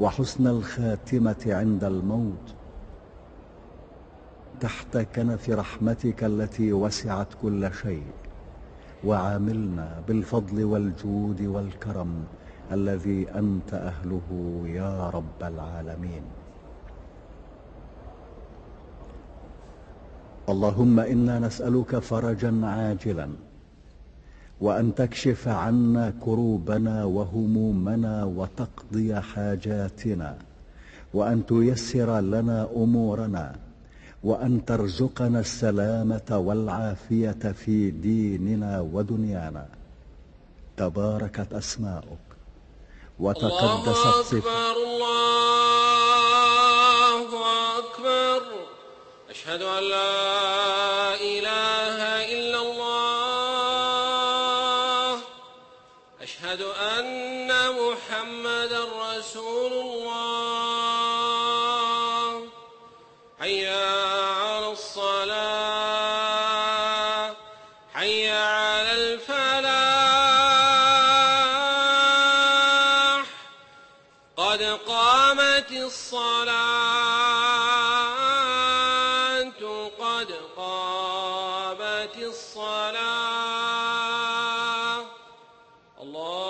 وحسن الخاتمة عند الموت. تحت كنف رحمتك التي وسعت كل شيء وعاملنا بالفضل والجود والكرم الذي أنت أهله يا رب العالمين. اللهم إنا نسألك فرجا عاجلا وأن تكشف عنا كروبنا وهمومنا وتقضي حاجاتنا وأن تيسر لنا أمورنا وأن ترزقنا السلامة والعافية في ديننا ودنيانا. تباركت أسماؤك. وتقدست صفاتك. الله أكبر. أشهد أن لا الله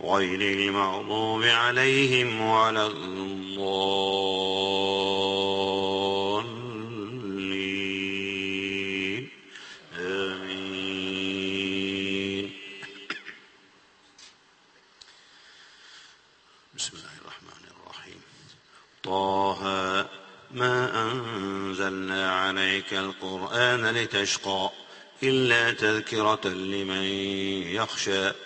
غير المغضوب عليهم ولا الضالين. آمين. بسم الله الرحمن الرحيم. طه ما أنزلنا عليك القرآن لتشقى إلا تذكرة لمن يخشى.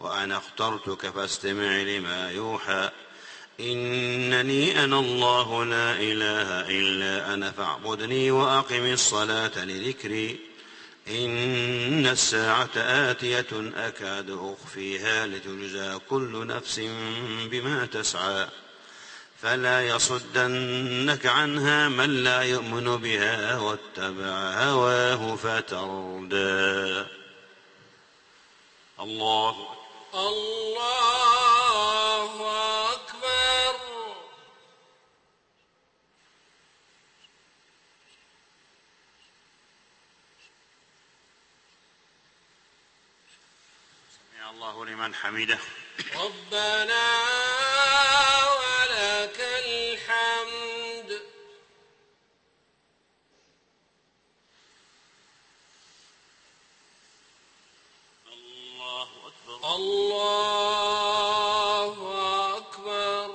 وأنا اخترتك فاستمع لما يوحى. إنني أنا الله لا إله إلا أنا فاعبدني وأقم الصلاة لذكري. إن الساعة آتية أكاد أخفيها لتجزى كل نفس بما تسعى. فلا يصدنك عنها من لا يؤمن بها واتبع هواه فتردى. الله الله أكبر. سمع الله لمن حمده. ربنا الله أكبر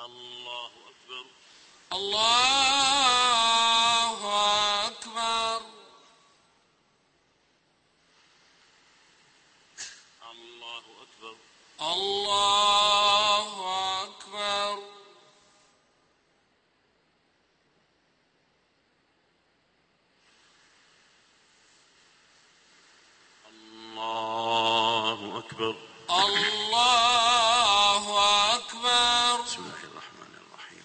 الله أكبر الله أكبر الله أكبر الله أكبر الله أكبر الله أكبر بسم الله الرحمن الرحيم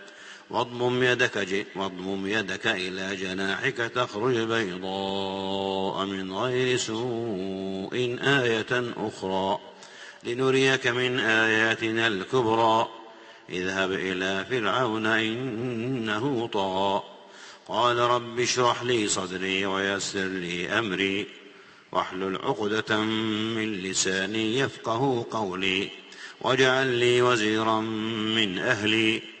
واضمم يدك. واضمم يدك إلى جناحك تخرج بيضاء من غير سوء آية أخرى. لنريك من آياتنا الكبرى. اذهب إلى فرعون إنه طغى. قال رب اشرح لي صدري ويسر لي أمري. واحلل عقدة من لساني يفقه قولي. واجعل لي وزيرا من أهلي.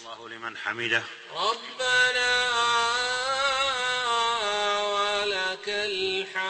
الله لمن حمده. ربنا ولك الحمد.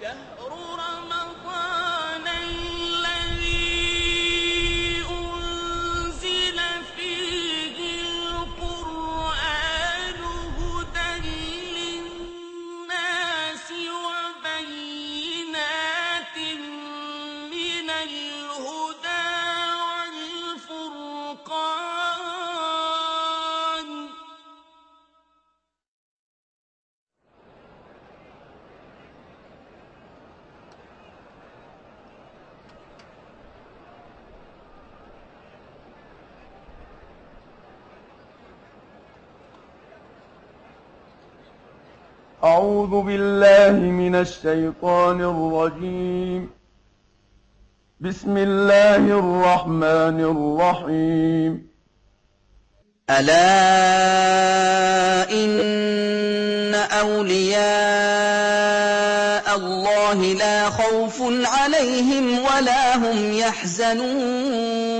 شهر رمضان أعوذ بالله من الشيطان الرجيم. بسم الله الرحمن الرحيم. ألا إن أولياء الله لا خوف عليهم ولا هم يحزنون.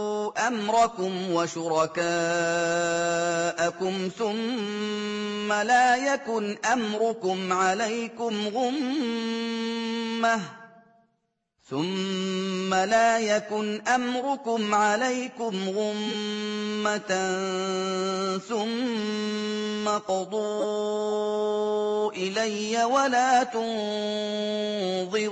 أمركم وشركاءكم ثم لا يكن أمركم عليكم غمّةً ثم لا يكن أمركم عليكم غمة ثم قضوا إلي ولا تنظرون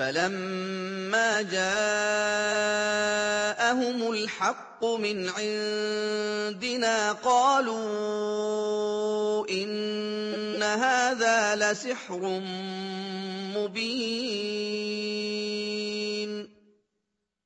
فَلَمَّا جَاءَهُمُ الْحَقُّ مِنْ عِندِنَا قَالُوا إِنَّ هَٰذَا لَسِحْرٌ مُّبِينٌ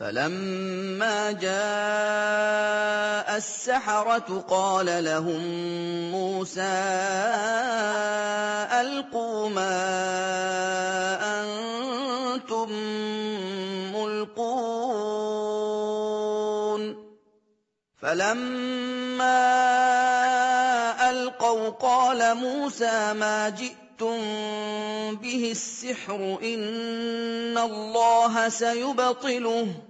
فَلَمَّا جَاءَ السَّحَرَةُ قَالَ لَهُم مُّوسَىٰ أَلْقُوا مَا أَنتُم مُّلْقُونَ. فَلَمَّا أَلْقَوْا قَالَ مُوسَىٰ مَا جِئْتُم بِهِ السِّحْرُ إِنَّ اللَّهَ سَيُبْطِلُهُ ۖ.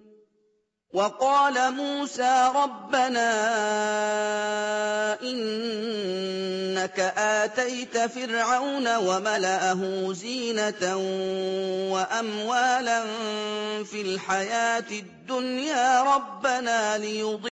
وَقَالَ مُوسَىٰ رَبَّنَا إِنَّكَ آتَيْتَ فِرْعَوْنَ وَمَلَأَهُ زِينَةً وَأَمْوَالًا فِي الْحَيَاةِ الدُّنْيَا رَبَّنَا لِيُضِلُّوا